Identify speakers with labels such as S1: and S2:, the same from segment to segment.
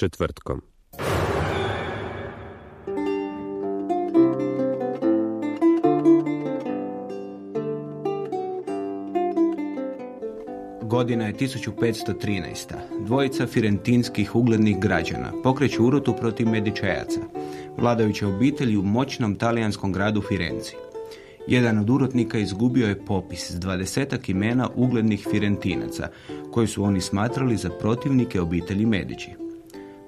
S1: četvrtkom.
S2: Godina je 1513. Dvojica firentinskih uglednih građana pokreću urotu protiv Medičejaca, vladajuće obitelji u moćnom talijanskom gradu Firenci. Jedan od urotnika izgubio je popis s dvadesetak imena uglednih Firentinaca, koji su oni smatrali za protivnike obitelji Medići.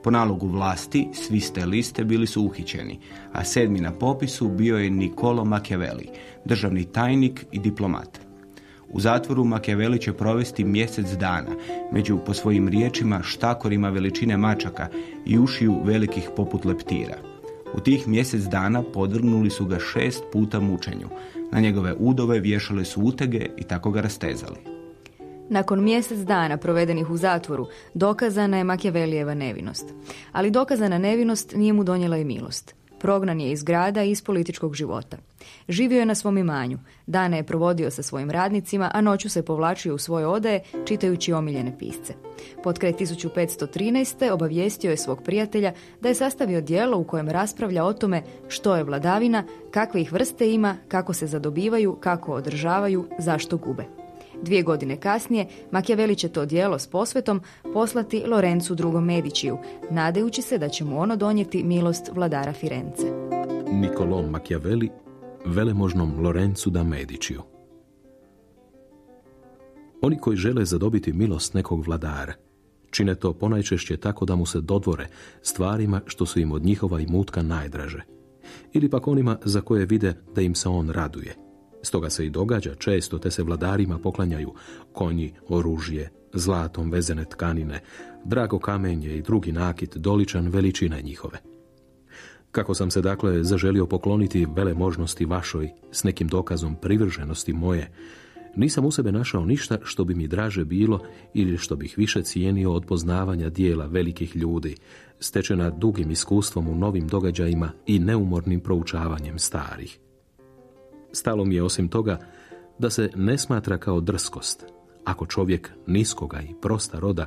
S2: Po nalogu vlasti, svi ste liste bili su uhićeni, a sedmi na popisu bio je Nicolo Machiavelli, državni tajnik i diplomat. U zatvoru Machiavelli će provesti mjesec dana, među po svojim riječima štakorima veličine mačaka i ušiju velikih poput leptira. U tih mjesec dana podvrgnuli su ga šest puta mučenju. Na njegove udove vješale su utege i tako ga rastezali.
S3: Nakon mjesec dana provedenih u zatvoru, dokazana je Makjavelijeva nevinost. Ali dokazana nevinost nije mu donijela i milost. Prognan je iz grada i iz političkog života. Živio je na svom imanju, dane je provodio sa svojim radnicima, a noću se povlačio u svoje odaje čitajući omiljene pisce. Pod kraj 1513. obavijestio je svog prijatelja da je sastavio dijelo u kojem raspravlja o tome što je vladavina, kakve ih vrste ima, kako se zadobivaju, kako održavaju, zašto gube. Dvije godine kasnije Machiavelli će to dijelo s posvetom poslati Lorencu II. Medičiju, nadajući se da će mu ono donijeti milost vladara Firence.
S4: Nicolò Machiavelli velemožnom Lorencu da Medičiju. Oni koji žele zadobiti milost nekog vladara, čine to ponajčešće tako da mu se dodvore stvarima što su im od njihova i mutka najdraže, ili pak onima za koje vide da im se on raduje. Stoga se i događa često te se vladarima poklanjaju konji, oružje, zlatom vezene tkanine, drago kamenje i drugi nakit doličan veličine njihove. Kako sam se dakle zaželio pokloniti vele možnosti vašoj s nekim dokazom privrženosti moje, nisam u sebe našao ništa što bi mi draže bilo ili što bih više cijenio od poznavanja dijela velikih ljudi, stečena dugim iskustvom u novim događajima i neumornim proučavanjem starih. Stalo mi je osim toga da se ne smatra kao drskost, ako čovjek niskoga i prosta roda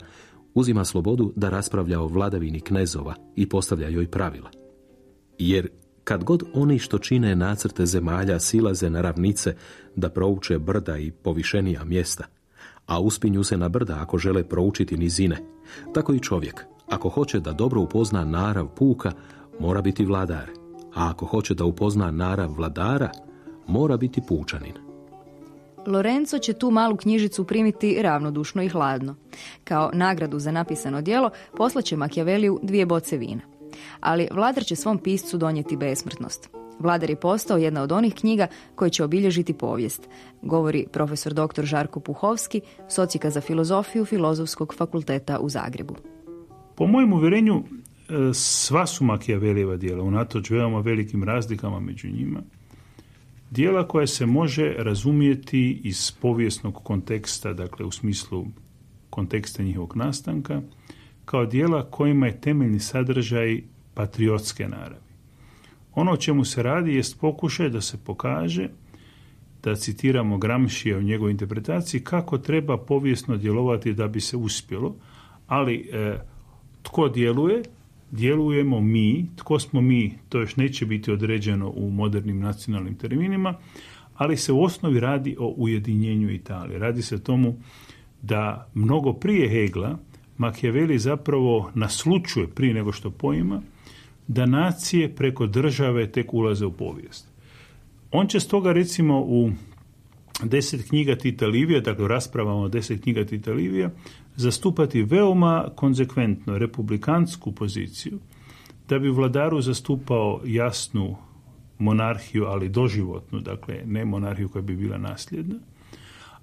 S4: uzima slobodu da raspravlja o vladavini knezova i postavlja joj pravila. Jer kad god oni što čine nacrte zemalja silaze na ravnice da prouče brda i povišenija mjesta, a uspinju se na brda ako žele proučiti nizine, tako i čovjek, ako hoće da dobro upozna narav puka, mora biti vladar, a ako hoće da upozna narav vladara, mora biti pučanin.
S3: Lorenzo će tu malu knjižicu primiti ravnodušno i hladno. Kao nagradu za napisano djelo poslaće Machiavelliju dvije boce vina. Ali vladar će svom piscu donijeti besmrtnost. Vladar je postao jedna od onih knjiga koje će obilježiti povijest, govori profesor dr. Žarko Puhovski, socijka za filozofiju Filozofskog fakulteta u Zagrebu.
S5: Po mojem uvjerenju, e, sva su Makijavelijeva dijela, unatoč veoma velikim razlikama među njima, dijela koja se može razumijeti iz povijesnog konteksta, dakle u smislu konteksta njihovog nastanka, kao dijela kojima je temeljni sadržaj patriotske naravi. Ono o čemu se radi jest pokušaj da se pokaže da citiramo Gramšije u njegovoj interpretaciji kako treba povijesno djelovati da bi se uspjelo, ali e, tko djeluje, djelujemo mi, tko smo mi, to još neće biti određeno u modernim nacionalnim terminima, ali se u osnovi radi o ujedinjenju Italije. Radi se o tomu da mnogo prije Hegla Machiavelli zapravo naslučuje prije nego što poima da nacije preko države tek ulaze u povijest. On će stoga recimo u deset knjiga Tita Livija, dakle raspravama o deset knjiga Tita Livija, zastupati veoma konzekventno republikansku poziciju, da bi vladaru zastupao jasnu monarhiju, ali doživotnu, dakle ne monarhiju koja bi bila nasljedna,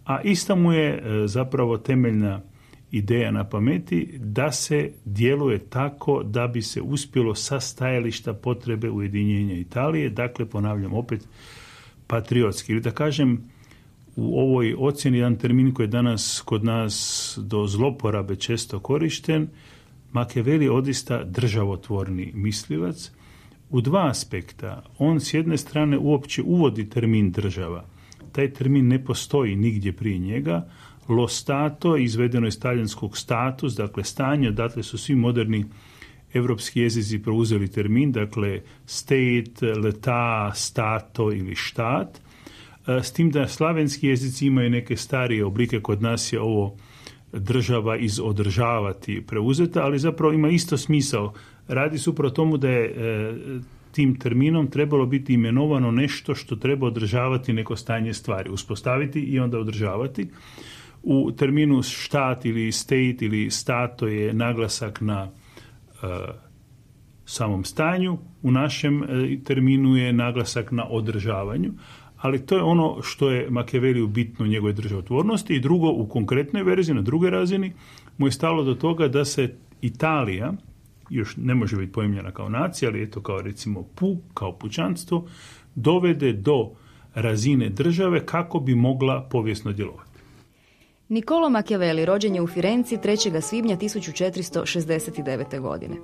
S5: a ista mu je e, zapravo temeljna ideja na pameti da se djeluje tako da bi se uspjelo sa stajališta potrebe ujedinjenja Italije, dakle ponavljam opet patriotski. Ili da kažem u ovoj ocjeni jedan termin koji je danas kod nas do zloporabe često korišten, je odista državotvorni mislivac u dva aspekta. On s jedne strane uopće uvodi termin država. Taj termin ne postoji nigdje prije njega. lo stato, izvedeno iz talijanskog status, dakle stanje, odatle su svi moderni evropski jezici preuzeli termin, dakle state, leta, stato ili štat, s tim da slavenski jezici imaju neke starije oblike, kod nas je ovo država iz održavati preuzeta, ali zapravo ima isto smisao. Radi se upravo tomu da je e, tim terminom trebalo biti imenovano nešto što treba održavati neko stanje stvari, uspostaviti i onda održavati. U terminu štat ili state ili stato je naglasak na e, samom stanju, u našem e, terminu je naglasak na održavanju, ali to je ono što je Machiavelli bitno u njegovoj državotvornosti i drugo u konkretnoj verziji, na drugoj razini, mu je stalo do toga da se Italija, još ne može biti pojemljena kao nacija, ali eto kao recimo pu, kao pućanstvo, dovede do razine države kako bi mogla povijesno djelovati.
S3: Nikolo Machiavelli rođen je u Firenci 3. svibnja 1469. godine.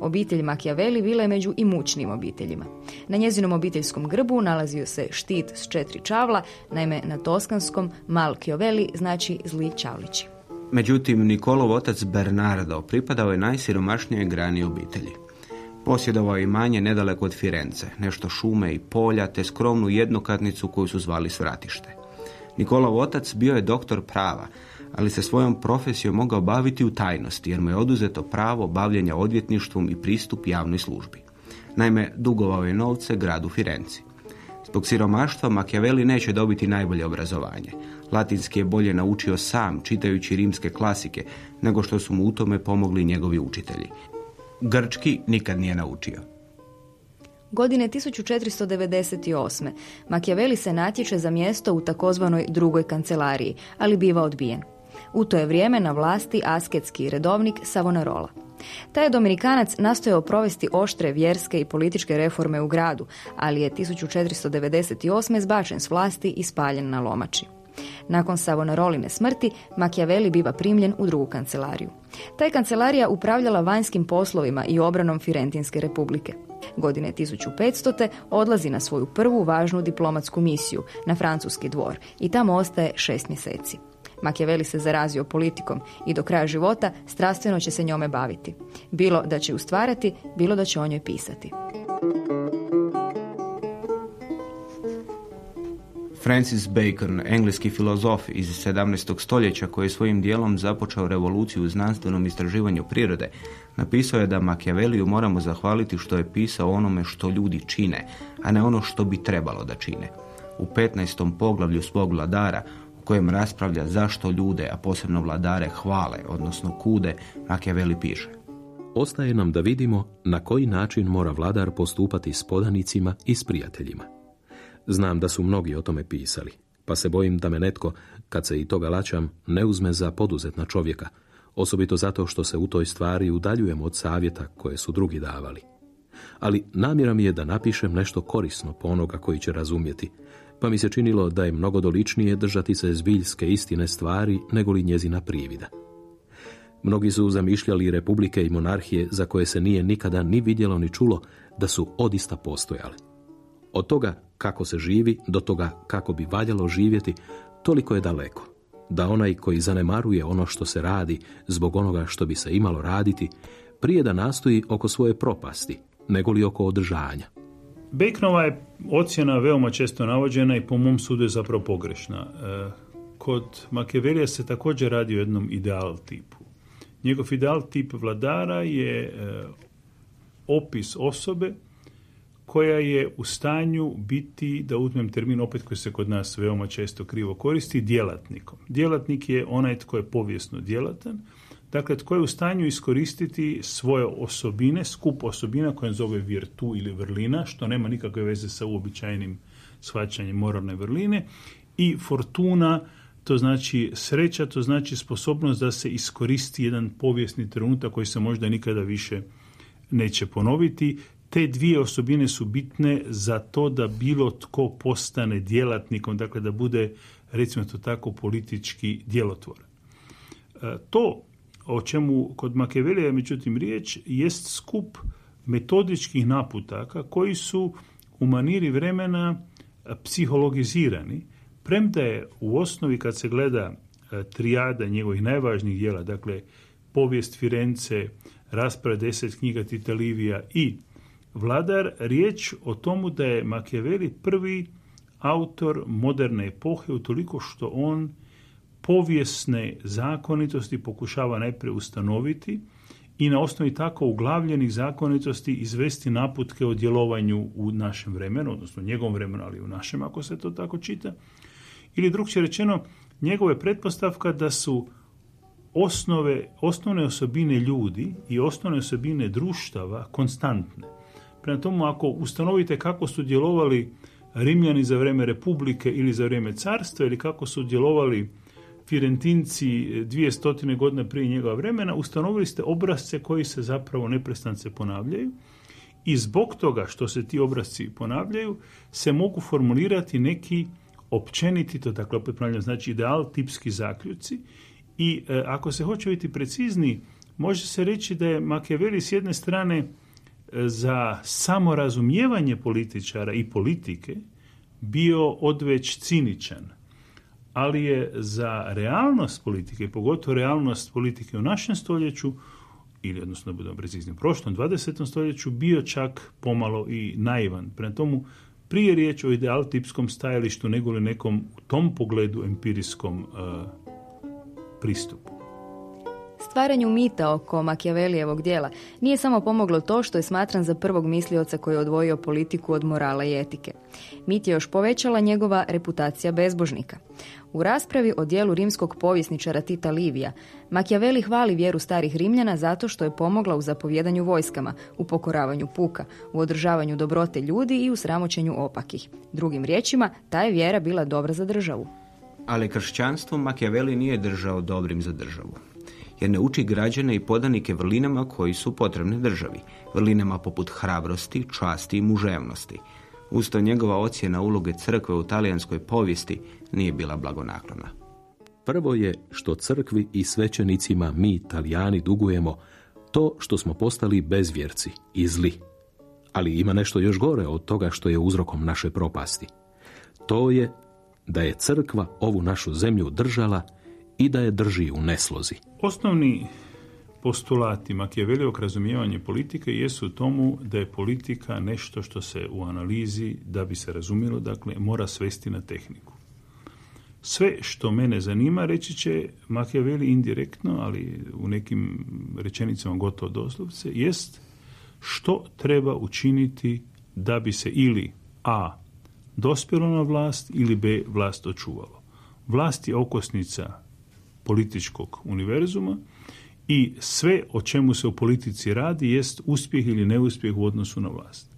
S3: Obitelj Machiavelli bila je među imućnim obiteljima. Na njezinom obiteljskom grbu nalazio se štit s četiri čavla, naime na toskanskom Mal znači zli čavlići.
S2: Međutim, Nikolov otac Bernardo pripadao je najsiromašnijoj grani obitelji. Posjedovao je imanje nedaleko od Firence, nešto šume i polja, te skromnu jednokatnicu koju su zvali svratište. Nikolov otac bio je doktor prava, ali se svojom profesijom mogao baviti u tajnosti, jer mu je oduzeto pravo bavljenja odvjetništvom i pristup javnoj službi. Naime, dugovao je novce gradu Firenci. Zbog siromaštva Machiavelli neće dobiti najbolje obrazovanje. Latinski je bolje naučio sam, čitajući rimske klasike, nego što su mu u tome pomogli njegovi učitelji. Grčki nikad nije naučio.
S3: Godine 1498. Machiavelli se natječe za mjesto u takozvanoj drugoj kancelariji, ali biva odbijen. U to je vrijeme na vlasti asketski redovnik Savonarola. Taj je Dominikanac nastojao provesti oštre vjerske i političke reforme u gradu, ali je 1498. zbačen s vlasti i spaljen na lomači. Nakon Savonaroline smrti, Machiavelli biva primljen u drugu kancelariju. Taj kancelarija upravljala vanjskim poslovima i obranom Firentinske republike. Godine 1500. odlazi na svoju prvu važnu diplomatsku misiju na francuski dvor i tamo ostaje šest mjeseci. Machiavelli se zarazio politikom i do kraja života strastveno će se njome baviti. Bilo da će ju stvarati, bilo da će o njoj pisati.
S2: Francis Bacon, engleski filozof iz 17. stoljeća koji je svojim dijelom započeo revoluciju u znanstvenom istraživanju prirode, napisao je da Machiavelliju moramo zahvaliti što je pisao onome što ljudi čine, a ne ono što bi trebalo da čine. U 15. poglavlju svog vladara, u kojem raspravlja zašto ljude, a posebno vladare, hvale, odnosno kude, Machiavelli piše.
S4: Ostaje nam da vidimo na koji način mora vladar postupati s podanicima i s prijateljima. Znam da su mnogi o tome pisali, pa se bojim da me netko, kad se i toga lačam, ne uzme za poduzetna čovjeka, osobito zato što se u toj stvari udaljujem od savjeta koje su drugi davali. Ali namjera mi je da napišem nešto korisno po onoga koji će razumjeti, pa mi se činilo da je mnogo doličnije držati se zbiljske istine stvari nego li njezina privida. Mnogi su zamišljali republike i monarhije za koje se nije nikada ni vidjelo ni čulo da su odista postojale. Od toga kako se živi do toga kako bi valjalo živjeti, toliko je daleko. Da onaj koji zanemaruje ono što se radi zbog onoga što bi se imalo raditi, prije da nastoji oko svoje propasti, nego li oko održanja.
S5: Becknova je ocjena veoma često navođena i po mom sudu je zapravo pogrešna. E, kod Makevelija se također radi o jednom ideal tipu. Njegov ideal tip vladara je e, opis osobe koja je u stanju biti, da uzmem termin opet koji se kod nas veoma često krivo koristi, djelatnikom. Djelatnik je onaj tko je povijesno djelatan, dakle tko je u stanju iskoristiti svoje osobine, skup osobina koje zove virtu ili vrlina, što nema nikakve veze sa uobičajenim shvaćanjem moralne vrline, i fortuna, to znači sreća, to znači sposobnost da se iskoristi jedan povijesni trenutak koji se možda nikada više neće ponoviti te dvije osobine su bitne za to da bilo tko postane djelatnikom, dakle da bude, recimo to tako, politički djelotvoran. E, to o čemu kod Makevelija međutim riječ jest skup metodičkih naputaka koji su u maniri vremena psihologizirani, premda je u osnovi kad se gleda trijada njegovih najvažnijih dijela, dakle povijest Firence, rasprava deset knjiga Tita Livija i vladar, riječ o tomu da je Machiavelli prvi autor moderne epohe utoliko što on povijesne zakonitosti pokušava najprije ustanoviti i na osnovi tako uglavljenih zakonitosti izvesti naputke o djelovanju u našem vremenu, odnosno njegovom vremenu, ali u našem ako se to tako čita. Ili drugčije rečeno, njegove pretpostavka da su osnove, osnovne osobine ljudi i osnovne osobine društava konstantne. Prema tomu, ako ustanovite kako su djelovali Rimljani za vrijeme Republike ili za vrijeme carstva ili kako su djelovali Firentinci dvije stotine godine prije njega vremena, ustanovili ste obrazce koji se zapravo neprestance ponavljaju i zbog toga što se ti obrazci ponavljaju se mogu formulirati neki općeniti, to dakle opet ponavljam, znači ideal, tipski zaključci. I e, ako se hoće biti precizni, može se reći da je Machiavelli s jedne strane za samorazumijevanje političara i politike bio odveć ciničan, ali je za realnost politike, pogotovo realnost politike u našem stoljeću, ili odnosno da budemo precizni, u prošlom 20. stoljeću, bio čak pomalo i naivan. Prema tomu, prije riječ o idealtipskom stajalištu nego li nekom u tom pogledu empirijskom uh, pristupu.
S3: Stvaranju mita oko Makijavelijevog dijela nije samo pomoglo to što je smatran za prvog mislioca koji je odvojio politiku od morala i etike. Mit je još povećala njegova reputacija bezbožnika. U raspravi o dijelu rimskog povjesničara Tita Livija, Makijaveli hvali vjeru starih Rimljana zato što je pomogla u zapovjedanju vojskama, u pokoravanju puka, u održavanju dobrote ljudi i u sramoćenju opakih. Drugim riječima, ta je vjera bila dobra za državu.
S2: Ali kršćanstvo Makijaveli nije držao dobrim za državu jer ne uči građane i podanike vrlinama koji su potrebne državi, vrlinama poput hrabrosti, časti i muževnosti. Usto njegova ocjena uloge crkve u talijanskoj povijesti nije bila blagonaklona.
S4: Prvo je što crkvi i svećenicima mi, Italijani, dugujemo to što smo postali bezvjerci i zli. Ali ima nešto još gore od toga što je uzrokom naše propasti. To je da je crkva ovu našu zemlju držala i da je drži u neslozi.
S5: Osnovni postulati Makijevelijog razumijevanja politike jesu tomu da je politika nešto što se u analizi, da bi se razumjelo, dakle, mora svesti na tehniku. Sve što mene zanima, reći će Makijeveli indirektno, ali u nekim rečenicama gotovo doslovce, jest što treba učiniti da bi se ili A. dospjelo na vlast ili B. vlast očuvalo. Vlast je okosnica političkog univerzuma i sve o čemu se u politici radi jest uspjeh ili neuspjeh u odnosu na vlast.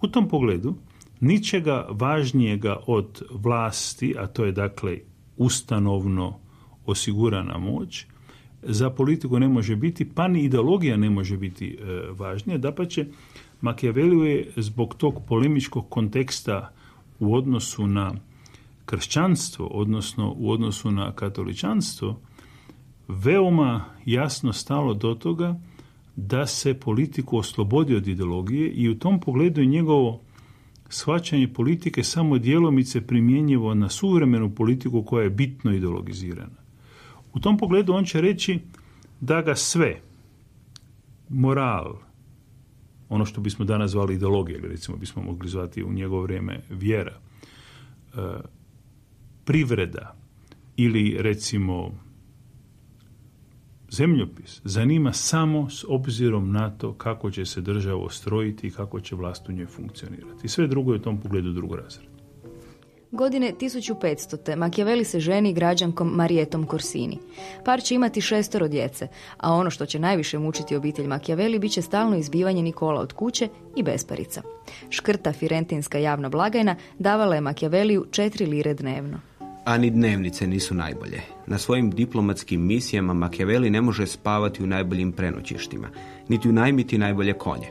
S5: U tom pogledu ničega važnijega od vlasti, a to je dakle ustanovno osigurana moć, za politiku ne može biti, pa ni ideologija ne može biti e, važnija. Dapače, Machiavelli je zbog tog polemičkog konteksta u odnosu na kršćanstvo, odnosno u odnosu na katoličanstvo, veoma jasno stalo do toga da se politiku oslobodi od ideologije i u tom pogledu je njegovo shvaćanje politike samo djelomice primjenjivo na suvremenu politiku koja je bitno ideologizirana. U tom pogledu on će reći da ga sve, moral, ono što bismo danas zvali ideologija, ili recimo bismo mogli zvati u njegovo vrijeme vjera, e, privreda ili recimo zemljopis zanima samo s obzirom na to kako će se država ostrojiti i kako će vlast u njoj funkcionirati. Sve drugo je u tom pogledu drugorazredno.
S3: Godine 1500. Machiavelli se ženi građankom Marijetom Corsini. Par će imati šestoro djece, a ono što će najviše mučiti obitelj Machiavelli bit će stalno izbivanje Nikola od kuće i besparica. Škrta Firentinska javna blagajna davala je Machiavelliju četiri lire dnevno.
S2: A ni dnevnice nisu najbolje. Na svojim diplomatskim misijama Machiavelli ne može spavati u najboljim prenoćištima, niti unajmiti najbolje konje.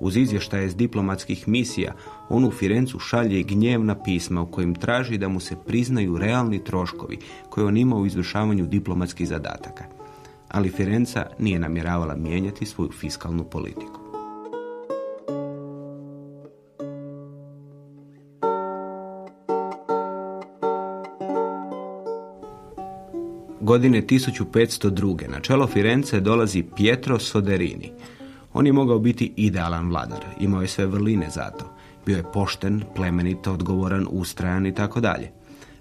S2: Uz izvještaje s diplomatskih misija, on u Firencu šalje gnjevna pisma u kojim traži da mu se priznaju realni troškovi koje on ima u izvršavanju diplomatskih zadataka. Ali Firenca nije namjeravala mijenjati svoju fiskalnu politiku. Godine 1502. na čelo Firence dolazi Pietro Soderini. On je mogao biti idealan vladar, imao je sve vrline za to. Bio je pošten, plemenito, odgovoran, ustrajan i tako dalje.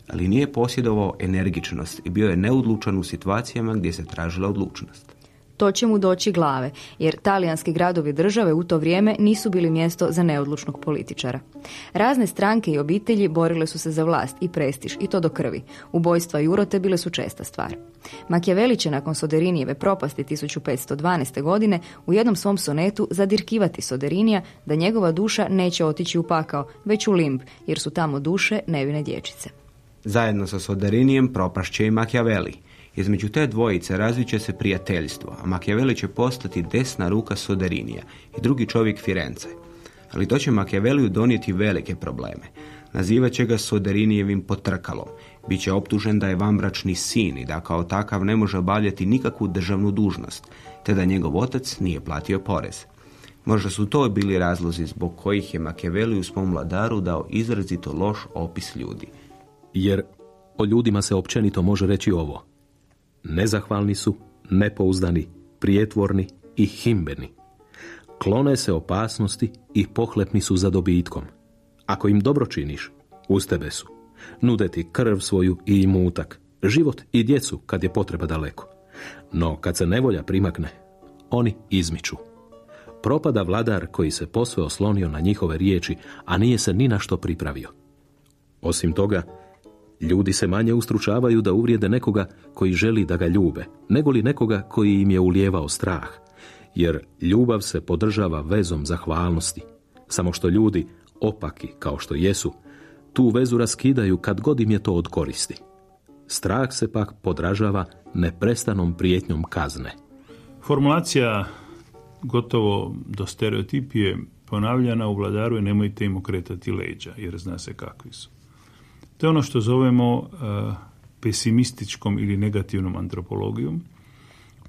S2: Ali nije posjedovao energičnost i bio je neodlučan u situacijama gdje se tražila odlučnost.
S3: To će mu doći glave, jer talijanski gradovi države u to vrijeme nisu bili mjesto za neodlučnog političara. Razne stranke i obitelji borile su se za vlast i prestiž, i to do krvi. Ubojstva i urote bile su česta stvar. Makjaveli će nakon Soderinijeve propasti 1512. godine u jednom svom sonetu zadirkivati Soderinija da njegova duša neće otići u pakao, već u limb, jer su tamo duše nevine dječice.
S2: Zajedno sa Soderinijem propašće i Makjaveli – između te dvojice razviće se prijateljstvo, a Machiavelli će postati desna ruka Soderinija i drugi čovjek Firence. Ali to će Machiavelliju donijeti velike probleme. Nazivat će ga Soderinijevim potrkalom. Biće optužen da je vambračni sin i da kao takav ne može obavljati nikakvu državnu dužnost, te da njegov otac nije platio porez. Možda su to bili razlozi zbog kojih je Machiavelli u svom vladaru dao izrazito loš opis ljudi.
S4: Jer o ljudima se općenito može reći ovo. Nezahvalni su, nepouzdani, prijetvorni i himbeni. Klone se opasnosti i pohlepni su za dobitkom. Ako im dobro činiš, uz tebe su. Nude ti krv svoju i imutak, život i djecu kad je potreba daleko. No kad se nevolja primakne, oni izmiču. Propada vladar koji se posve oslonio na njihove riječi, a nije se ni na što pripravio. Osim toga, Ljudi se manje ustručavaju da uvrijede nekoga koji želi da ga ljube, nego li nekoga koji im je ulijevao strah. Jer ljubav se podržava vezom zahvalnosti. Samo što ljudi, opaki kao što jesu, tu vezu raskidaju kad god im je to od koristi. Strah se pak podražava neprestanom prijetnjom kazne.
S5: Formulacija gotovo do stereotipije ponavljana u vladaru je nemojte im okretati leđa, jer zna se kakvi su. To je ono što zovemo uh, pesimističkom ili negativnom antropologijom.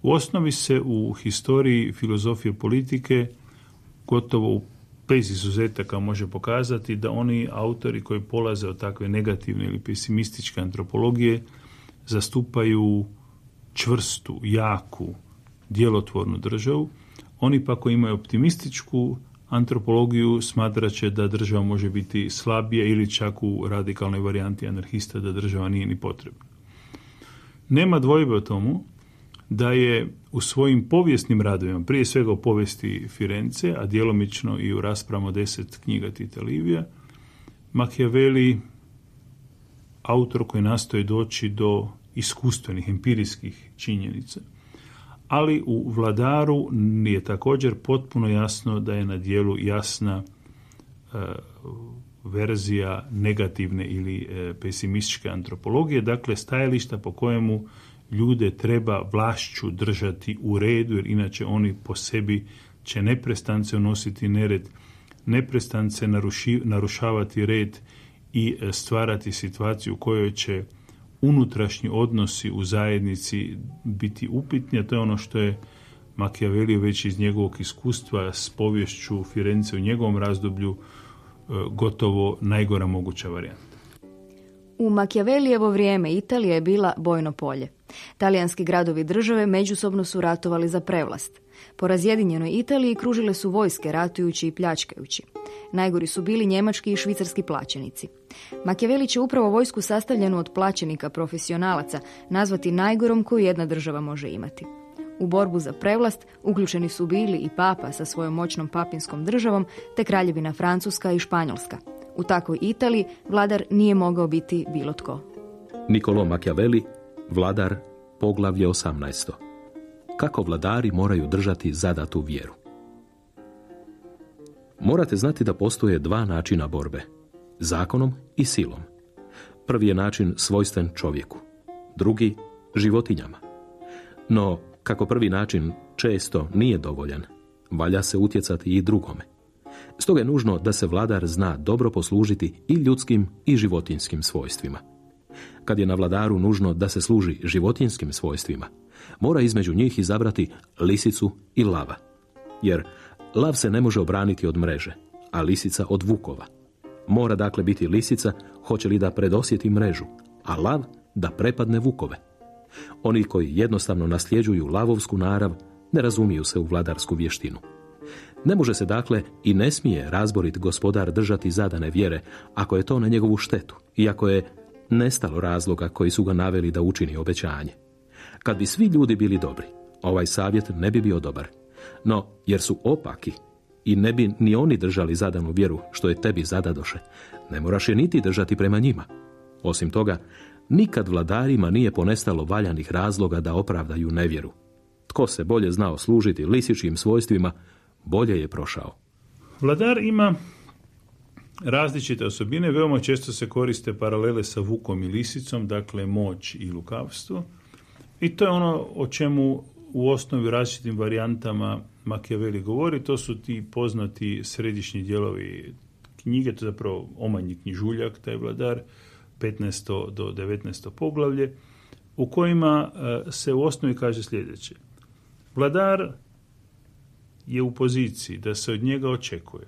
S5: U osnovi se u historiji filozofije politike gotovo u bez izuzetaka može pokazati da oni autori koji polaze od takve negativne ili pesimističke antropologije zastupaju čvrstu, jaku, djelotvornu državu. Oni pa koji imaju optimističku antropologiju smatrat će da država može biti slabija ili čak u radikalnoj varijanti anarhista da država nije ni potrebna. Nema dvojbe o tomu da je u svojim povijesnim radovima, prije svega u povijesti Firence, a djelomično i u raspravama deset knjiga Tita Livija, Machiavelli, autor koji nastoje doći do iskustvenih, empirijskih činjenica, ali u vladaru je također potpuno jasno da je na dijelu jasna e, verzija negativne ili e, pesimističke antropologije, dakle stajališta po kojemu ljude treba vlašću držati u redu, jer inače oni po sebi će neprestance unositi nered, neprestance narušavati red i e, stvarati situaciju u kojoj će unutrašnji odnosi u zajednici biti upitni, a to je ono što je Machiavelli već iz njegovog iskustva s povješću Firence u njegovom razdoblju e, gotovo najgora moguća varijanta.
S3: U Makijavelijevo vrijeme Italija je bila bojno polje. Talijanski gradovi države međusobno su ratovali za prevlast. Po razjedinjenoj Italiji kružile su vojske ratujući i pljačkajući. Najgori su bili njemački i švicarski plaćenici. Makjaveli će upravo vojsku sastavljenu od plaćenika profesionalaca nazvati najgorom koju jedna država može imati. U borbu za prevlast uključeni su bili i papa sa svojom moćnom papinskom državom, te kraljevina Francuska i Španjolska. U takvoj Italiji vladar nije mogao biti bilo tko.
S4: Nikolo Machiavelli, vladar, poglavlje 18. Kako vladari moraju držati zadatu vjeru? Morate znati da postoje dva načina borbe. Zakonom i silom. Prvi je način svojstven čovjeku. Drugi, životinjama. No, kako prvi način često nije dovoljan, valja se utjecati i drugome. Stoga je nužno da se vladar zna dobro poslužiti i ljudskim i životinskim svojstvima. Kad je na vladaru nužno da se služi životinskim svojstvima, mora između njih izabrati lisicu i lava. Jer lav se ne može obraniti od mreže, a lisica od vukova. Mora dakle biti lisica, hoće li da predosjeti mrežu, a lav da prepadne vukove. Oni koji jednostavno nasljeđuju lavovsku narav ne razumiju se u vladarsku vještinu. Ne može se dakle i ne smije razborit gospodar držati zadane vjere ako je to na njegovu štetu, iako je nestalo razloga koji su ga naveli da učini obećanje. Kad bi svi ljudi bili dobri, ovaj savjet ne bi bio dobar. No, jer su opaki i ne bi ni oni držali zadanu vjeru što je tebi zadadoše, ne moraš je niti držati prema njima. Osim toga, nikad vladarima nije ponestalo valjanih razloga da opravdaju nevjeru. Tko se bolje znao služiti lisičkim svojstvima, bolje je prošao.
S5: Vladar ima različite osobine, veoma često se koriste paralele sa vukom i lisicom, dakle moć i lukavstvo. I to je ono o čemu u osnovi različitim varijantama Machiavelli govori, to su ti poznati središnji dijelovi knjige, to je zapravo omanji knjižuljak, taj vladar, 15. do 19. poglavlje, u kojima e, se u osnovi kaže sljedeće. Vladar je u poziciji da se od njega očekuje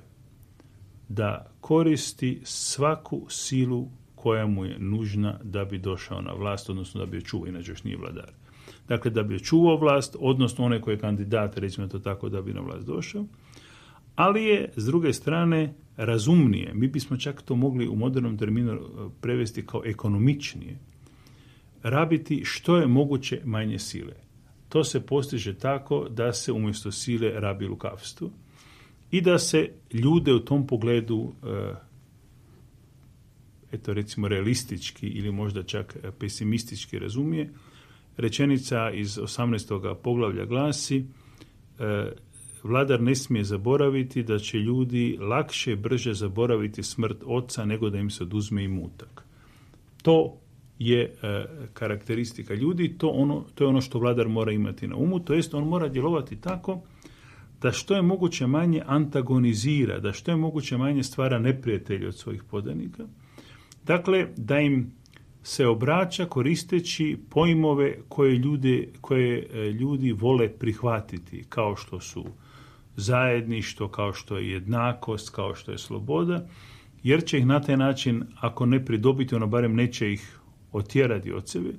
S5: da koristi svaku silu koja mu je nužna da bi došao na vlast, odnosno da bi čuvao, inače još nije vladar. Dakle, da bi čuvao vlast, odnosno onaj koji je kandidat, recimo to tako, da bi na vlast došao, ali je, s druge strane, razumnije, mi bismo čak to mogli u modernom terminu e, prevesti kao ekonomičnije, rabiti što je moguće manje sile. To se postiže tako da se umjesto sile rabi lukavstvo i da se ljude u tom pogledu e, eto recimo realistički ili možda čak pesimistički razumije. Rečenica iz 18. poglavlja glasi e, Vladar ne smije zaboraviti da će ljudi lakše, brže zaboraviti smrt oca nego da im se oduzme mutak. To je e, karakteristika ljudi, to, ono, to je ono što vladar mora imati na umu, to jest on mora djelovati tako da što je moguće manje antagonizira, da što je moguće manje stvara neprijatelje od svojih podanika. Dakle, da im se obraća koristeći pojmove koje, ljude, koje e, ljudi vole prihvatiti, kao što su zajedništvo, kao što je jednakost, kao što je sloboda, jer će ih na taj način, ako ne pridobiti, ono barem neće ih otjerati od sebe,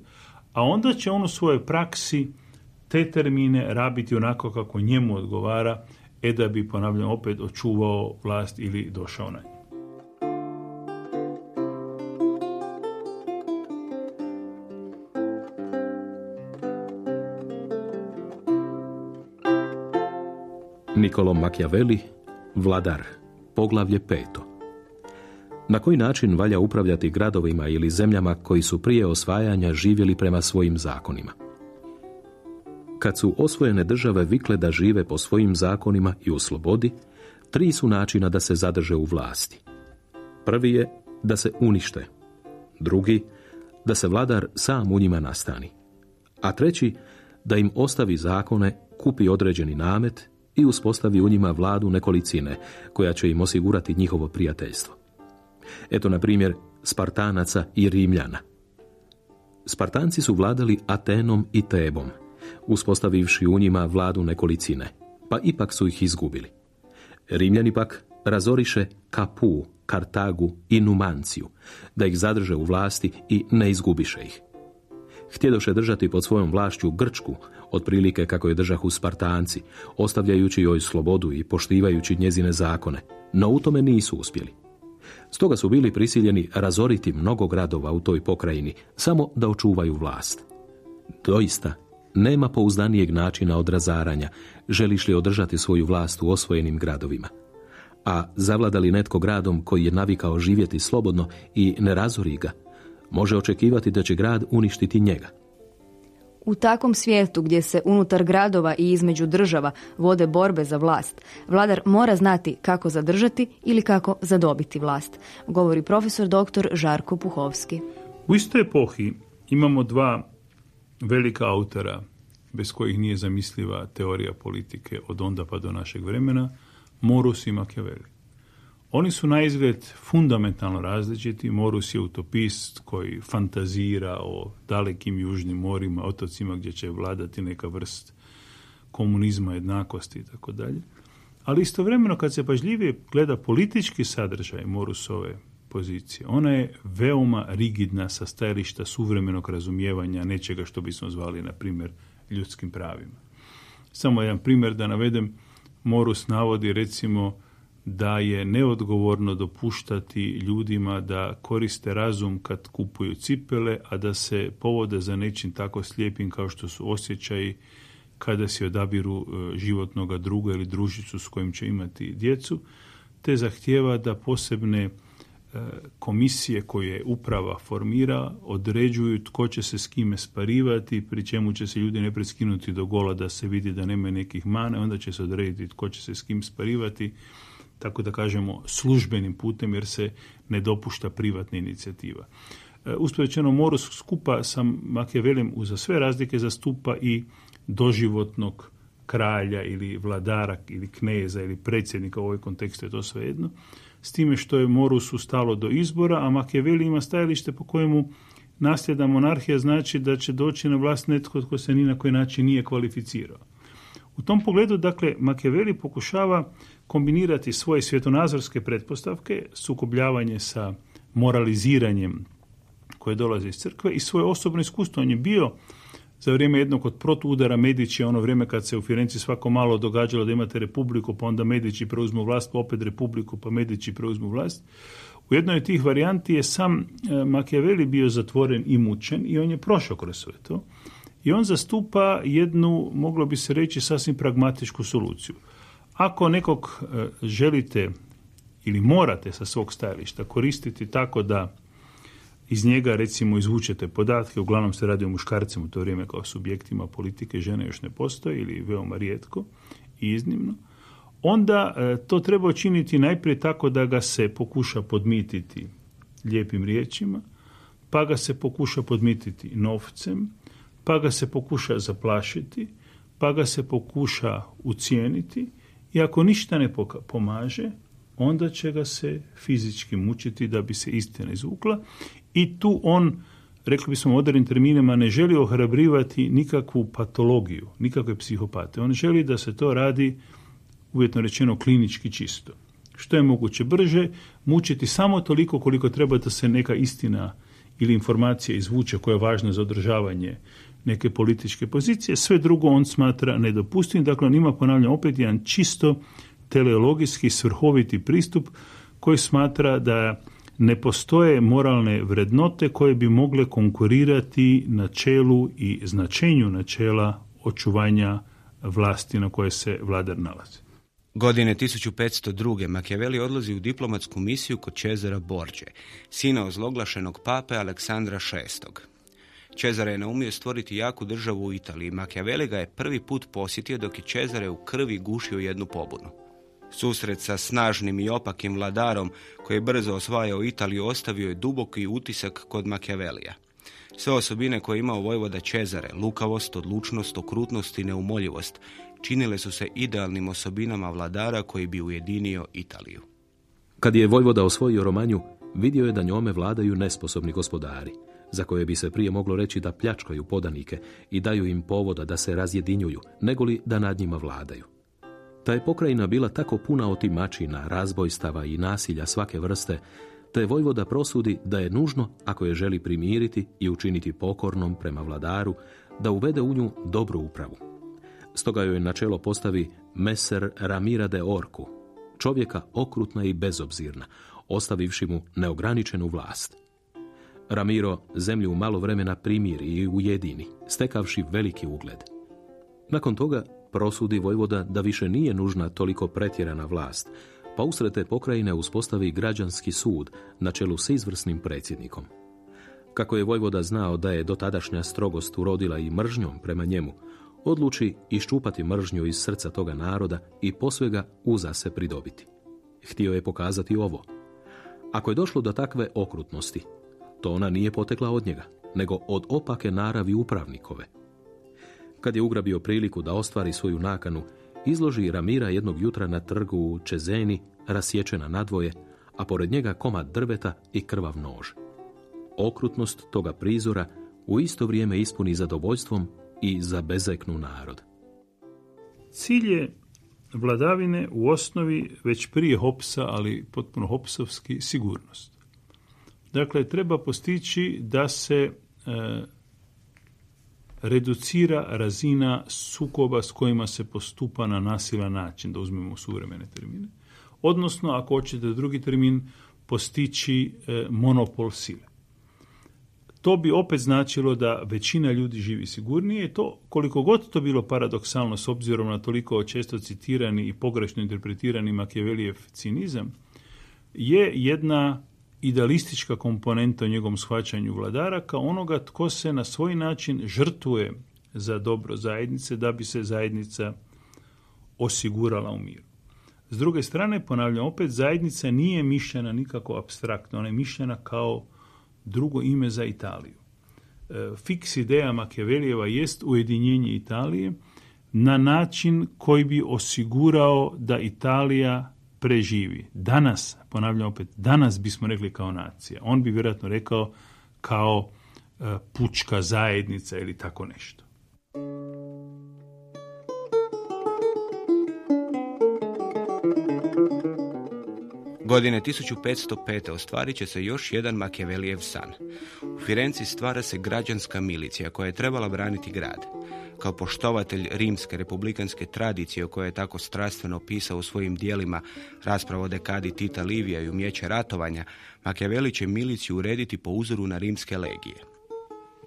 S5: a onda će on u svojoj praksi te termine rabiti onako kako njemu odgovara, e da bi, ponavljam, opet očuvao vlast ili došao na nju.
S4: Nikolo Machiavelli, Vladar, poglavlje peto. Na koji način valja upravljati gradovima ili zemljama koji su prije osvajanja živjeli prema svojim zakonima? Kad su osvojene države vikle da žive po svojim zakonima i u slobodi, tri su načina da se zadrže u vlasti. Prvi je da se unište, drugi da se vladar sam u njima nastani, a treći da im ostavi zakone, kupi određeni namet i uspostavi u njima vladu nekolicine koja će im osigurati njihovo prijateljstvo. Eto, na primjer, Spartanaca i Rimljana. Spartanci su vladali Atenom i Tebom, uspostavivši u njima vladu nekolicine, pa ipak su ih izgubili. Rimljani pak razoriše Kapu, Kartagu i Numanciju, da ih zadrže u vlasti i ne izgubiše ih. Htjedoše držati pod svojom vlašću Grčku, otprilike kako je držahu Spartanci, ostavljajući joj slobodu i poštivajući njezine zakone, no u tome nisu uspjeli. Stoga su bili prisiljeni razoriti mnogo gradova u toj pokrajini, samo da očuvaju vlast. Doista, nema pouzdanijeg načina od razaranja, želiš li održati svoju vlast u osvojenim gradovima. A zavladali netko gradom koji je navikao živjeti slobodno i ne razori ga, može očekivati da će grad uništiti njega.
S3: U takvom svijetu gdje se unutar gradova i između država vode borbe za vlast, vladar mora znati kako zadržati ili kako zadobiti vlast, govori profesor dr. Žarko Puhovski.
S5: U istoj epohi imamo dva velika autora bez kojih nije zamisliva teorija politike od onda pa do našeg vremena, Morus i Machiavelli. Oni su na izgled fundamentalno različiti. Morus je utopist koji fantazira o dalekim južnim morima, otocima gdje će vladati neka vrst komunizma, jednakosti i. Ali istovremeno kad se pažljivije gleda politički sadržaj Morusove pozicije. Ona je veoma rigidna sa stajališta suvremenog razumijevanja nečega što bismo zvali, na primjer, ljudskim pravima. Samo jedan primjer da navedem, Morus navodi recimo da je neodgovorno dopuštati ljudima da koriste razum kad kupuju cipele, a da se povode za nečim tako slijepim kao što su osjećaji kada si odabiru e, životnoga druga ili družicu s kojim će imati djecu, te zahtjeva da posebne komisije koje uprava formira određuju tko će se s kime sparivati, pri čemu će se ljudi ne preskinuti do gola da se vidi da nema nekih mane, onda će se odrediti tko će se s kim sparivati, tako da kažemo službenim putem jer se ne dopušta privatna inicijativa. E, Uspječeno Morus skupa sa Machiavellem uza sve razlike zastupa i doživotnog kralja ili vladara ili kneza ili predsjednika u ovoj kontekstu je to svejedno, s time što je Morusu stalo do izbora, a Machiavelli ima stajalište po kojemu nasljeda monarhija znači da će doći na vlast netko tko se ni na koji način nije kvalificirao. U tom pogledu, dakle, Machiavelli pokušava kombinirati svoje svjetonazorske pretpostavke, sukobljavanje sa moraliziranjem koje dolaze iz crkve i svoje osobno iskustvo. On je bio za vrijeme jednog od protuudara Medići, ono vrijeme kad se u Firenci svako malo događalo da imate republiku, pa onda Medići preuzmu vlast, pa opet republiku, pa Medići preuzmu vlast. U jednoj od tih varijanti je sam e, Machiavelli bio zatvoren i mučen i on je prošao kroz sve to. I on zastupa jednu, moglo bi se reći, sasvim pragmatičku soluciju. Ako nekog e, želite ili morate sa svog stajališta koristiti tako da iz njega recimo izvučete podatke, uglavnom se radi o muškarcima u to vrijeme kao subjektima politike, žene još ne postoje ili veoma rijetko i iznimno, onda e, to treba učiniti najprije tako da ga se pokuša podmititi lijepim riječima, pa ga se pokuša podmititi novcem, pa ga se pokuša zaplašiti, pa ga se pokuša ucijeniti i ako ništa ne pomaže, onda će ga se fizički mučiti da bi se istina izvukla i tu on, rekli bismo modernim terminima, ne želi ohrabrivati nikakvu patologiju, nikakve psihopate. On želi da se to radi, uvjetno rečeno, klinički čisto. Što je moguće brže, mučiti samo toliko koliko treba da se neka istina ili informacija izvuče koja je važna za održavanje neke političke pozicije, sve drugo on smatra nedopustivim. Dakle, on ima, ponavljam, opet jedan čisto teleologijski svrhoviti pristup koji smatra da ne postoje moralne vrednote koje bi mogle konkurirati načelu i značenju načela očuvanja vlasti na koje se vladar nalazi.
S2: Godine 1502. Machiavelli odlazi u diplomatsku misiju kod Čezara Borđe, sina ozloglašenog pape Aleksandra VI. Čezare je naumio stvoriti jaku državu u Italiji. Machiavelli ga je prvi put posjetio dok je Čezare u krvi gušio jednu pobunu. Susret sa snažnim i opakim vladarom koji je brzo osvajao Italiju ostavio je duboki utisak kod Machiavellija. Sve osobine koje je imao vojvoda Čezare, lukavost, odlučnost, okrutnost i neumoljivost, činile su se idealnim osobinama vladara koji bi ujedinio Italiju.
S4: Kad je vojvoda osvojio Romanju, vidio je da njome vladaju nesposobni gospodari, za koje bi se prije moglo reći da pljačkaju podanike i daju im povoda da se razjedinjuju, negoli da nad njima vladaju. Ta je pokrajina bila tako puna otimačina, razbojstava i nasilja svake vrste, te Vojvoda prosudi da je nužno, ako je želi primiriti i učiniti pokornom prema vladaru, da uvede u nju dobru upravu. Stoga joj na čelo postavi Meser Ramira de Orku, čovjeka okrutna i bezobzirna, ostavivši mu neograničenu vlast. Ramiro zemlju u malo vremena primiri i ujedini, stekavši veliki ugled. Nakon toga prosudi Vojvoda da više nije nužna toliko pretjerana vlast, pa usred te pokrajine uspostavi građanski sud na čelu s izvrsnim predsjednikom. Kako je Vojvoda znao da je dotadašnja strogost urodila i mržnjom prema njemu, odluči iščupati mržnju iz srca toga naroda i posve ga uza se pridobiti. Htio je pokazati ovo. Ako je došlo do takve okrutnosti, to ona nije potekla od njega, nego od opake naravi upravnikove, kad je ugrabio priliku da ostvari svoju nakanu, izloži Ramira jednog jutra na trgu u Čezeni, rasječena nadvoje, a pored njega komad drveta i krvav nož. Okrutnost toga prizora u isto vrijeme ispuni zadovoljstvom i za bezeknu narod.
S5: Cilj je vladavine u osnovi već prije Hopsa, ali potpuno hopsovski, sigurnost. Dakle, treba postići da se e, reducira razina sukoba s kojima se postupa na nasilan način, da uzmemo suvremene termine. Odnosno, ako hoćete drugi termin, postići e, monopol sile. To bi opet značilo da većina ljudi živi sigurnije i to, koliko god to bilo paradoksalno s obzirom na toliko često citirani i pogrešno interpretirani Makijavelijev cinizam, je jedna idealistička komponenta u njegovom shvaćanju vladara kao onoga tko se na svoj način žrtvuje za dobro zajednice da bi se zajednica osigurala u miru. S druge strane, ponavljam, opet zajednica nije mišljena nikako abstraktno, ona je mišljena kao drugo ime za Italiju. E, fiks ideja Makevelijeva jest ujedinjenje Italije na način koji bi osigurao da Italija preživi. Danas, ponavljam opet, danas bismo rekli kao nacija. On bi vjerojatno rekao kao e, pučka zajednica ili tako nešto.
S2: Godine 1505. ostvarit će se još jedan Makevelijev san. U Firenci stvara se građanska milicija koja je trebala braniti grad. Kao poštovatelj rimske republikanske tradicije o kojoj je tako strastveno pisao u svojim dijelima raspravo o dekadi Tita Livija i umjeće ratovanja, Makeveli će miliciju urediti po uzoru na rimske legije.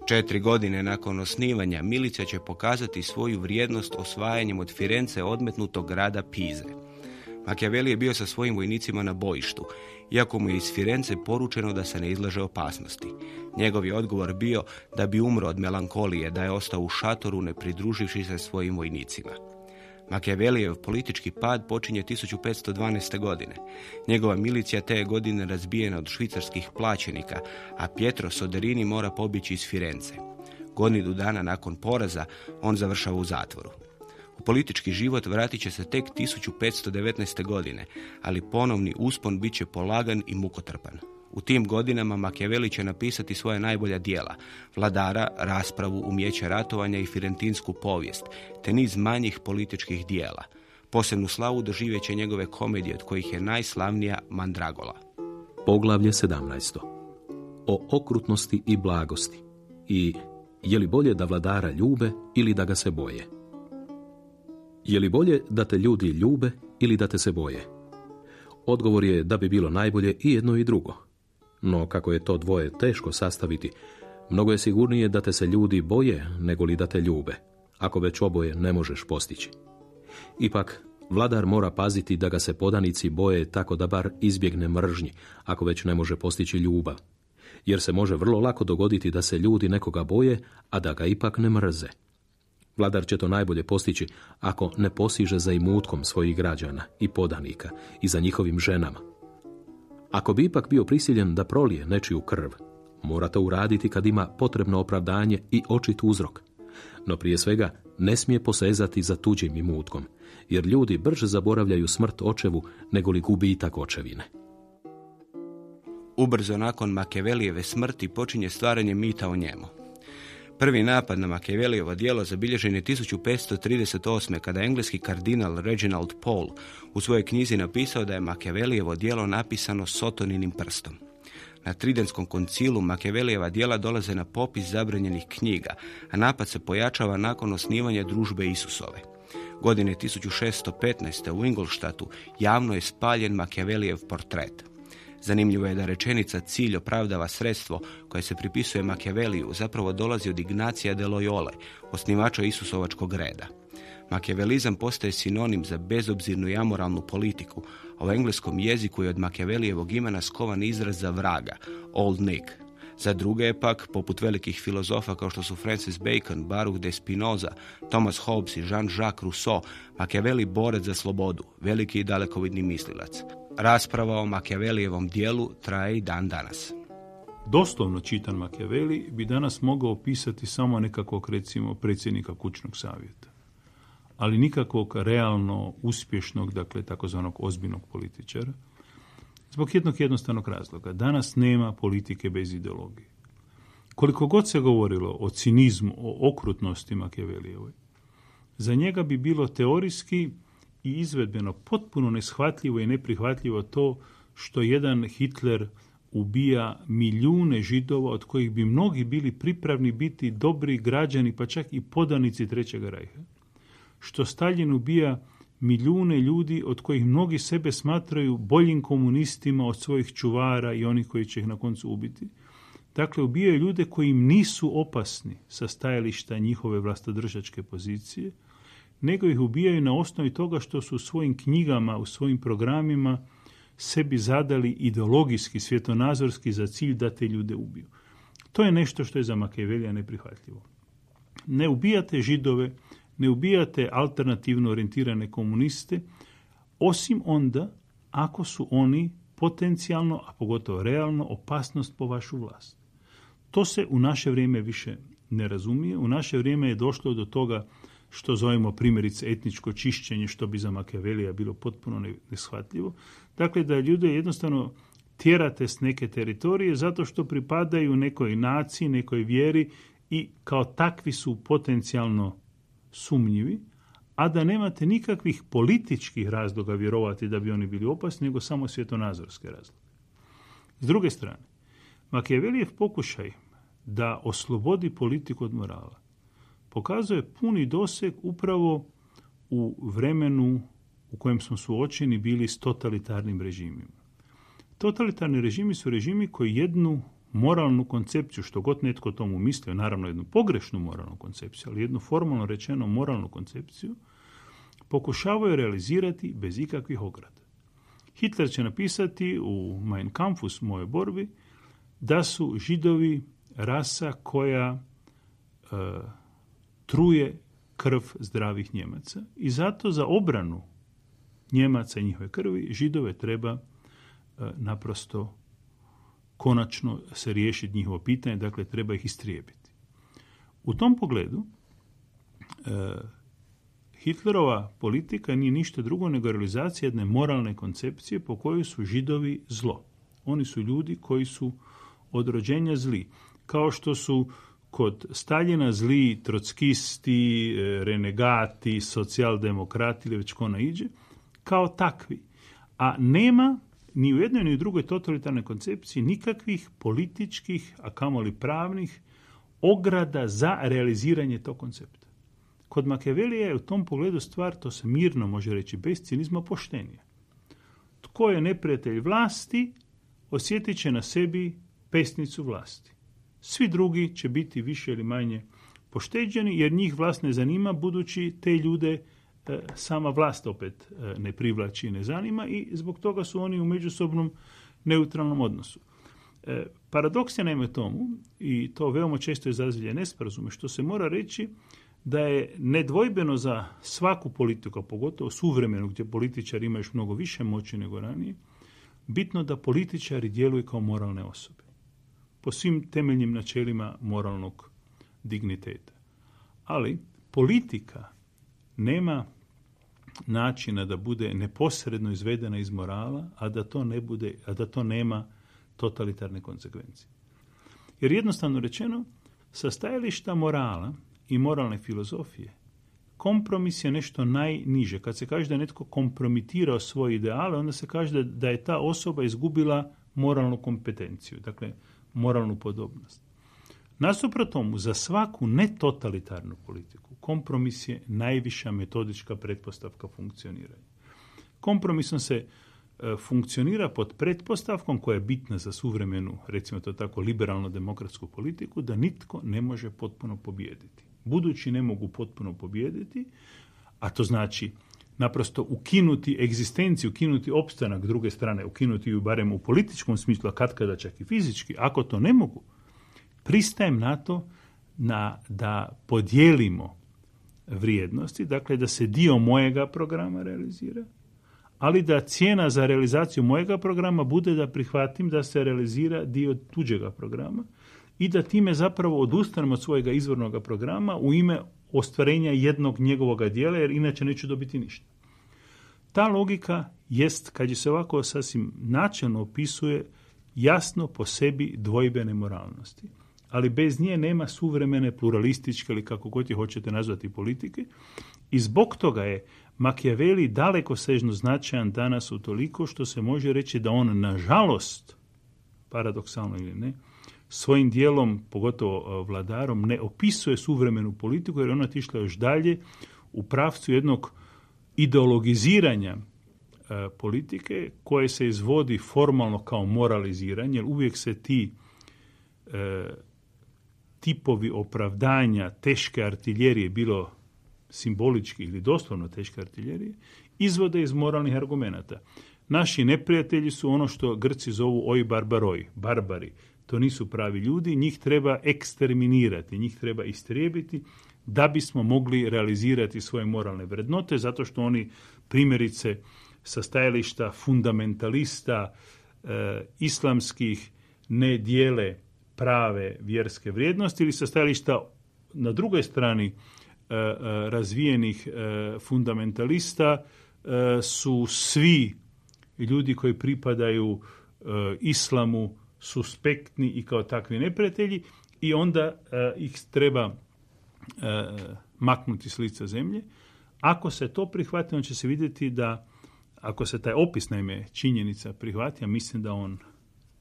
S2: Četiri godine nakon osnivanja milicija će pokazati svoju vrijednost osvajanjem od Firence odmetnutog grada Pize. Machiavelli je bio sa svojim vojnicima na bojištu, iako mu je iz Firence poručeno da se ne izlaže opasnosti. Njegov je odgovor bio da bi umro od melankolije, da je ostao u šatoru ne pridruživši se svojim vojnicima. Machiavellijev politički pad počinje 1512. godine. Njegova milicija te godine razbijena od švicarskih plaćenika, a Pietro Soderini mora pobjeći iz Firence. Godinu dana nakon poraza on završava u zatvoru. U politički život vratit će se tek 1519. godine, ali ponovni uspon bit će polagan i mukotrpan. U tim godinama Makjaveli će napisati svoje najbolja dijela, vladara, raspravu, umjeće ratovanja i firentinsku povijest, te niz manjih političkih dijela. Posebnu slavu doživjet će njegove komedije, od kojih je najslavnija Mandragola.
S4: Poglavlje 17. O okrutnosti i blagosti i je li bolje da vladara ljube ili da ga se boje? Je li bolje da te ljudi ljube ili da te se boje? Odgovor je da bi bilo najbolje i jedno i drugo. No kako je to dvoje teško sastaviti, mnogo je sigurnije da te se ljudi boje nego li da te ljube, ako već oboje ne možeš postići. Ipak, vladar mora paziti da ga se podanici boje tako da bar izbjegne mržnji, ako već ne može postići ljubav. Jer se može vrlo lako dogoditi da se ljudi nekoga boje, a da ga ipak ne mrze. Vladar će to najbolje postići ako ne posiže za imutkom svojih građana i podanika i za njihovim ženama. Ako bi ipak bio prisiljen da prolije nečiju krv, mora to uraditi kad ima potrebno opravdanje i očit uzrok. No prije svega ne smije posezati za tuđim imutkom, jer ljudi brže zaboravljaju smrt očevu nego li gubitak očevine.
S2: Ubrzo nakon Makevelijeve smrti počinje stvaranje mita o njemu. Prvi napad na Makevelijevo dijelo zabilježen je 1538. kada engleski kardinal Reginald Paul u svojoj knjizi napisao da je Makevelijevo dijelo napisano sotoninim prstom. Na Tridenskom koncilu Makevelijeva dijela dolaze na popis zabranjenih knjiga, a napad se pojačava nakon osnivanja družbe Isusove. Godine 1615. u Ingolštatu javno je spaljen Makevelijev portret. Zanimljivo je da rečenica cilj opravdava sredstvo koje se pripisuje Makeveliju zapravo dolazi od Ignacija de Loyole, osnivača Isusovačkog reda. Makevelizam postaje sinonim za bezobzirnu i amoralnu politiku, a u engleskom jeziku je od Makevelijevog imena skovan izraz za vraga, Old Nick. Za druge je pak, poput velikih filozofa kao što su Francis Bacon, Baruch de Spinoza, Thomas Hobbes i Jean-Jacques Rousseau, Machiavelli borac za slobodu, veliki i dalekovidni mislilac. Rasprava o Makjavelijevom dijelu traje i dan danas.
S5: Doslovno čitan Makjaveli bi danas mogao opisati samo nekakvog, recimo, predsjednika kućnog savjeta. Ali nikakvog realno uspješnog, dakle, takozvanog ozbiljnog političara. Zbog jednog jednostavnog razloga. Danas nema politike bez ideologije. Koliko god se govorilo o cinizmu, o okrutnosti Makjavelijevoj, za njega bi bilo teorijski i izvedbeno potpuno neshvatljivo i neprihvatljivo to što jedan Hitler ubija milijune židova od kojih bi mnogi bili pripravni biti dobri građani pa čak i podanici Trećeg rajha. Što Stalin ubija milijune ljudi od kojih mnogi sebe smatraju boljim komunistima od svojih čuvara i onih koji će ih na koncu ubiti. Dakle, ubijaju ljude koji im nisu opasni sa stajališta njihove vlastodržačke pozicije, nego ih ubijaju na osnovi toga što su u svojim knjigama, u svojim programima sebi zadali ideologijski, svjetonazorski za cilj da te ljude ubiju. To je nešto što je za Makevelija neprihvatljivo. Ne ubijate židove, ne ubijate alternativno orijentirane komuniste, osim onda ako su oni potencijalno, a pogotovo realno, opasnost po vašu vlast. To se u naše vrijeme više ne razumije. U naše vrijeme je došlo do toga što zovemo primjerice etničko čišćenje, što bi za Makevelija bilo potpuno neshvatljivo. Dakle, da ljude jednostavno tjerate s neke teritorije zato što pripadaju nekoj naciji, nekoj vjeri i kao takvi su potencijalno sumnjivi, a da nemate nikakvih političkih razloga vjerovati da bi oni bili opasni, nego samo svjetonazorske razloge. S druge strane, Makijavelijev pokušaj da oslobodi politiku od morala pokazuje puni doseg upravo u vremenu u kojem smo suočeni bili s totalitarnim režimima. Totalitarni režimi su režimi koji jednu moralnu koncepciju, što god netko tomu mislio, naravno jednu pogrešnu moralnu koncepciju, ali jednu formalno rečeno moralnu koncepciju, pokušavaju realizirati bez ikakvih ograda. Hitler će napisati u Mein Kampfus, moje borbi, da su židovi rasa koja e, truje krv zdravih Njemaca i zato za obranu Njemaca i njihove krvi židove treba e, naprosto konačno se riješiti njihovo pitanje, dakle treba ih istrijebiti. U tom pogledu e, Hitlerova politika nije ništa drugo nego realizacija jedne moralne koncepcije po kojoj su židovi zlo. Oni su ljudi koji su od rođenja zli. Kao što su kod Staljina zli trockisti, e, renegati, socijaldemokrati ili već ko iđe, kao takvi. A nema ni u jednoj ni u drugoj totalitarnoj koncepciji nikakvih političkih, a kamoli pravnih, ograda za realiziranje tog koncepta. Kod Makevelija je u tom pogledu stvar, to se mirno može reći, bez cinizma poštenija. Tko je neprijatelj vlasti, osjetit će na sebi pesnicu vlasti. Svi drugi će biti više ili manje pošteđeni, jer njih vlast ne zanima, budući te ljude e, sama vlast opet e, ne privlači i ne zanima i zbog toga su oni u međusobnom neutralnom odnosu. E, paradoks je naime tomu, i to veoma često izazivlja nesporazume, što se mora reći da je nedvojbeno za svaku politiku, pogotovo suvremenu gdje političari imaju još mnogo više moći nego ranije, bitno da političari djeluju kao moralne osobe. Po svim temeljnim načelima moralnog digniteta. Ali politika nema načina da bude neposredno izvedena iz morala, a da to ne bude, a da to nema totalitarne konsekvencije. Jer jednostavno rečeno, sa stajališta morala i moralne filozofije, kompromis je nešto najniže. Kad se kaže da je netko kompromitirao svoje ideale, onda se kaže da je ta osoba izgubila moralnu kompetenciju, dakle moralnu podobnost. Nasuprot tomu, za svaku netotalitarnu politiku, kompromis je najviša metodička pretpostavka funkcioniranja. Kompromisom se e, funkcionira pod pretpostavkom koja je bitna za suvremenu, recimo to tako, liberalno-demokratsku politiku, da nitko ne može potpuno pobijediti. Budući ne mogu potpuno pobijediti, a to znači naprosto ukinuti egzistenciju, ukinuti opstanak druge strane, ukinuti ju barem u političkom smislu, a kad kada čak i fizički, ako to ne mogu, pristajem na to na, da podijelimo vrijednosti, dakle da se dio mojega programa realizira, ali da cijena za realizaciju mojega programa bude da prihvatim da se realizira dio tuđega programa i da time zapravo odustanem od svojega izvornog programa u ime ostvarenja jednog njegovog dijela, jer inače neću dobiti ništa. Ta logika jest, kad je se ovako sasvim načelno opisuje, jasno po sebi dvojbene moralnosti ali bez nje nema suvremene pluralističke ili kako god je hoćete nazvati politike. I zbog toga je Machiavelli daleko sežno značajan danas u toliko što se može reći da on nažalost paradoksalno ili ne, svojim dijelom, pogotovo vladarom, ne opisuje suvremenu politiku jer ona tišla još dalje u pravcu jednog ideologiziranja politike koje se izvodi formalno kao moraliziranje, jer uvijek se ti tipovi opravdanja teške artiljerije, bilo simbolički ili doslovno teške artiljerije, izvode iz moralnih argumenata. Naši neprijatelji su ono što Grci zovu oj barbaroj, barbari. To nisu pravi ljudi, njih treba eksterminirati, njih treba istrijebiti da bismo mogli realizirati svoje moralne vrednote, zato što oni primjerice sa stajališta fundamentalista e, islamskih ne dijele prave vjerske vrijednosti ili sa stajališta na drugoj strani e, e, razvijenih e, fundamentalista su svi ljudi koji pripadaju islamu suspektni i kao takvi neprijatelji i onda ih treba maknuti s lica zemlje. Ako se to prihvati, on će se vidjeti da ako se taj opis, naime, činjenica prihvati, a mislim da on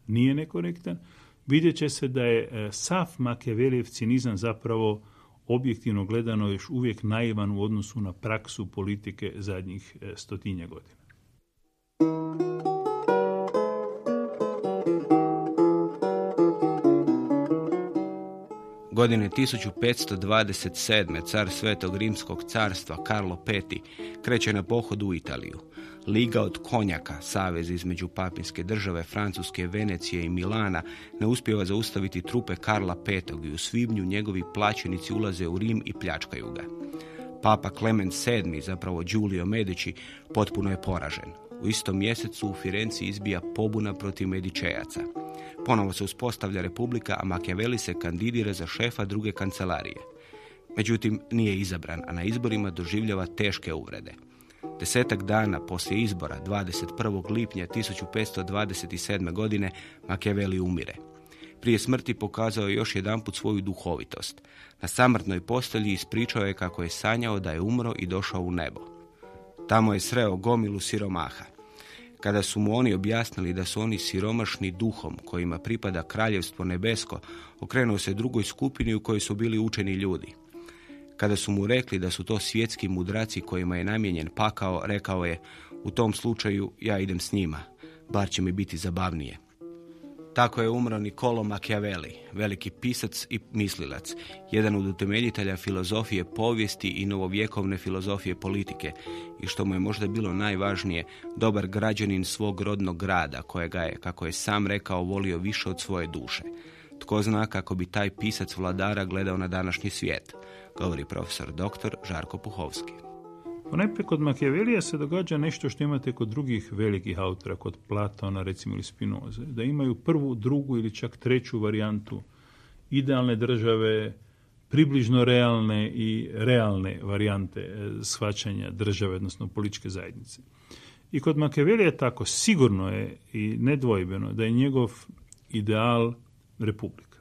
S5: nije nekorektan, vidjet će se da je e, sav Makevelijev cinizam zapravo objektivno gledano još uvijek naivan u odnosu na praksu politike zadnjih e, stotinja godina.
S2: Godine 1527. car Svetog Rimskog carstva Karlo V kreće na pohod u Italiju. Liga od konjaka, savez između papinske države, Francuske, Venecije i Milana, ne uspjeva zaustaviti trupe Karla V i u svibnju njegovi plaćenici ulaze u Rim i pljačkaju ga. Papa Klement VII, zapravo Giulio Medici, potpuno je poražen. U istom mjesecu u Firenci izbija pobuna protiv Medičejaca. Ponovo se uspostavlja republika, a Machiavelli se kandidira za šefa druge kancelarije. Međutim, nije izabran, a na izborima doživljava teške uvrede. Desetak dana poslije izbora, 21. lipnja 1527. godine, Machiavelli umire. Prije smrti pokazao je još jedanput svoju duhovitost. Na samrtnoj postelji ispričao je kako je sanjao da je umro i došao u nebo. Tamo je sreo gomilu siromaha. Kada su mu oni objasnili da su oni siromašni duhom kojima pripada kraljevstvo nebesko, okrenuo se drugoj skupini u kojoj su bili učeni ljudi. Kada su mu rekli da su to svjetski mudraci kojima je namijenjen pakao, rekao je, u tom slučaju ja idem s njima, bar će mi biti zabavnije. Tako je umro Nicolo Machiavelli, veliki pisac i mislilac, jedan od utemeljitelja filozofije povijesti i novovjekovne filozofije politike i što mu je možda bilo najvažnije, dobar građanin svog rodnog grada kojega je, kako je sam rekao, volio više od svoje duše. Tko zna kako bi taj pisac vladara gledao na današnji svijet govori profesor dr. Žarko Puhovski.
S5: Ponajprije kod Machiavellija se događa nešto što imate kod drugih velikih autora, kod Platona recimo ili Spinoze, da imaju prvu, drugu ili čak treću varijantu idealne države, približno realne i realne varijante e, shvaćanja države, odnosno političke zajednice. I kod Machiavellija tako sigurno je i nedvojbeno da je njegov ideal republika.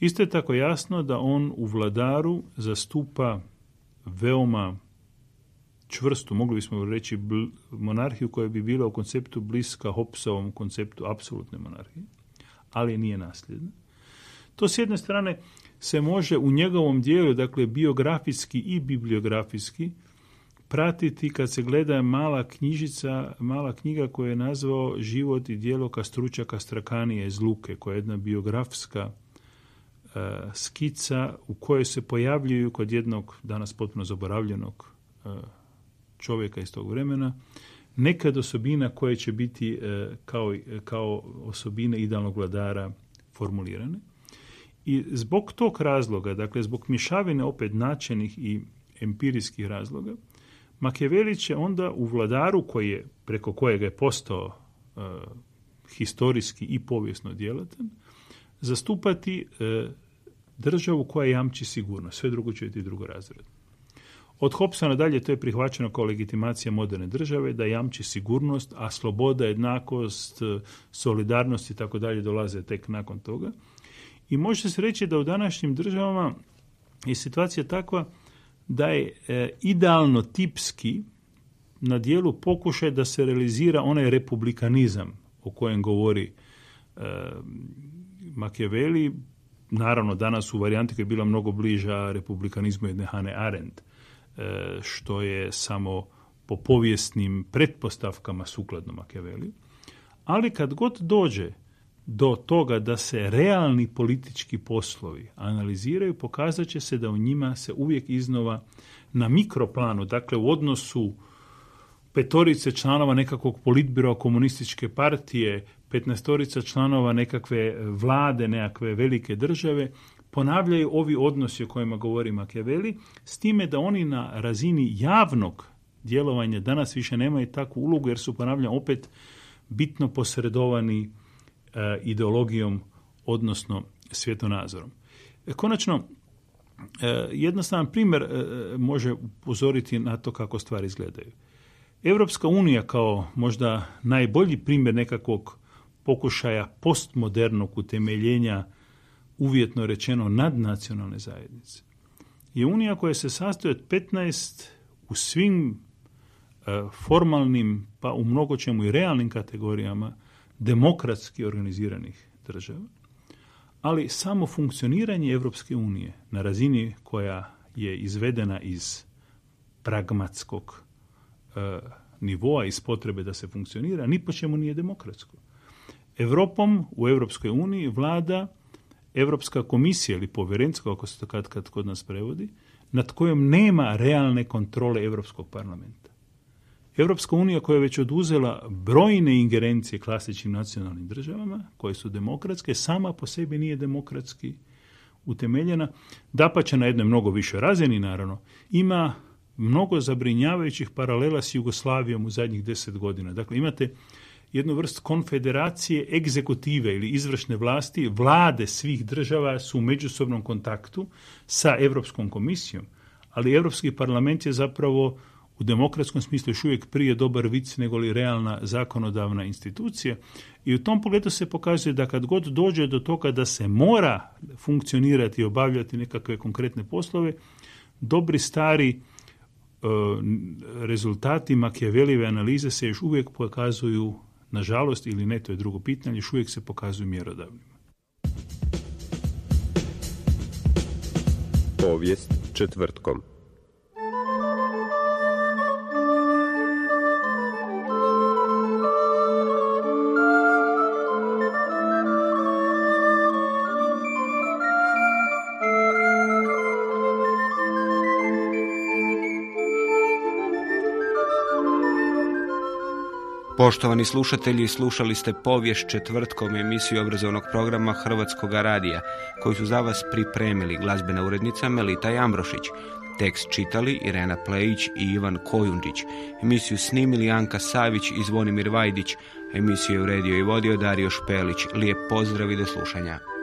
S5: Isto je tako jasno da on u vladaru zastupa veoma čvrstu, mogli bismo reći, monarhiju koja bi bila u konceptu bliska Hopsovom konceptu apsolutne monarhije, ali nije nasljedna. To s jedne strane se može u njegovom dijelu, dakle biografijski i bibliografijski, pratiti kad se gleda mala knjižica, mala knjiga koja je nazvao Život i dijelo Kastručaka Strakanije iz Luke, koja je jedna biografska E, skica u kojoj se pojavljuju kod jednog danas potpuno zaboravljenog e, čovjeka iz tog vremena nekad osobina koje će biti e, kao, kao osobine idealnog vladara formulirane. I zbog tog razloga, dakle zbog mješavine opet načenih i empirijskih razloga, Makeveli će onda u vladaru koji je, preko kojega je postao historijski i povijesno djelatan, zastupati državu koja jamči sigurnost. Sve drugo će biti drugo razred. Od Hopsa nadalje to je prihvaćeno kao legitimacija moderne države da jamči sigurnost, a sloboda, jednakost, solidarnost i tako dalje dolaze tek nakon toga. I može se reći da u današnjim državama je situacija takva da je e, idealno tipski na dijelu pokušaj da se realizira onaj republikanizam o kojem govori Machiavelli, naravno danas u varijanti koja je bila mnogo bliža republikanizmu jedne Hane Arendt, što je samo po povijesnim pretpostavkama sukladno Machiavelli. Ali kad god dođe do toga da se realni politički poslovi analiziraju, pokazat će se da u njima se uvijek iznova na mikroplanu, dakle u odnosu petorice članova nekakvog politbira komunističke partije, petnestorica članova nekakve vlade, nekakve velike države, ponavljaju ovi odnosi o kojima govori Machiavelli, s time da oni na razini javnog djelovanja danas više nemaju takvu ulogu, jer su, ponavljam, opet bitno posredovani e, ideologijom, odnosno svjetonazorom. E, konačno, e, jednostavan primjer može upozoriti na to kako stvari izgledaju. Europska unija kao možda najbolji primjer nekakvog pokušaja postmodernog utemeljenja uvjetno rečeno nadnacionalne zajednice je unija koja se sastoji od 15 u svim e, formalnim, pa u mnogo čemu i realnim kategorijama demokratski organiziranih država, ali samo funkcioniranje Europske unije na razini koja je izvedena iz pragmatskog e, nivoa, iz potrebe da se funkcionira, ni po čemu nije demokratsko. Europom u Europskoj uniji vlada Europska komisija ili povjerenstvo, ako se to kad, kad kod nas prevodi, nad kojom nema realne kontrole Europskog parlamenta. Europska unija koja je već oduzela brojne ingerencije klasičnim nacionalnim državama, koje su demokratske, sama po sebi nije demokratski utemeljena, dapače na jednoj mnogo više razini naravno, ima mnogo zabrinjavajućih paralela s Jugoslavijom u zadnjih deset godina. Dakle, imate jednu vrst konfederacije egzekutive ili izvršne vlasti, vlade svih država su u međusobnom kontaktu sa Europskom komisijom, ali Europski parlament je zapravo u demokratskom smislu još uvijek prije dobar vic nego li realna zakonodavna institucija. I u tom pogledu se pokazuje da kad god dođe do toga da se mora funkcionirati i obavljati nekakve konkretne poslove, dobri stari e, rezultati Makijavelive analize se još uvijek pokazuju nažalost ili ne, to je drugo pitanje, još uvijek se pokazuju mjerodavnima.
S1: Povijest četvrtkom.
S2: Poštovani slušatelji, slušali ste povijest četvrtkom emisiju obrazovnog programa Hrvatskog radija, koji su za vas pripremili glazbena urednica Melita Jambrošić, tekst čitali Irena Plejić i Ivan Kojundžić, emisiju snimili Anka Savić i Zvonimir Vajdić, emisiju je uredio i vodio Dario Špelić. Lijep pozdrav i do slušanja.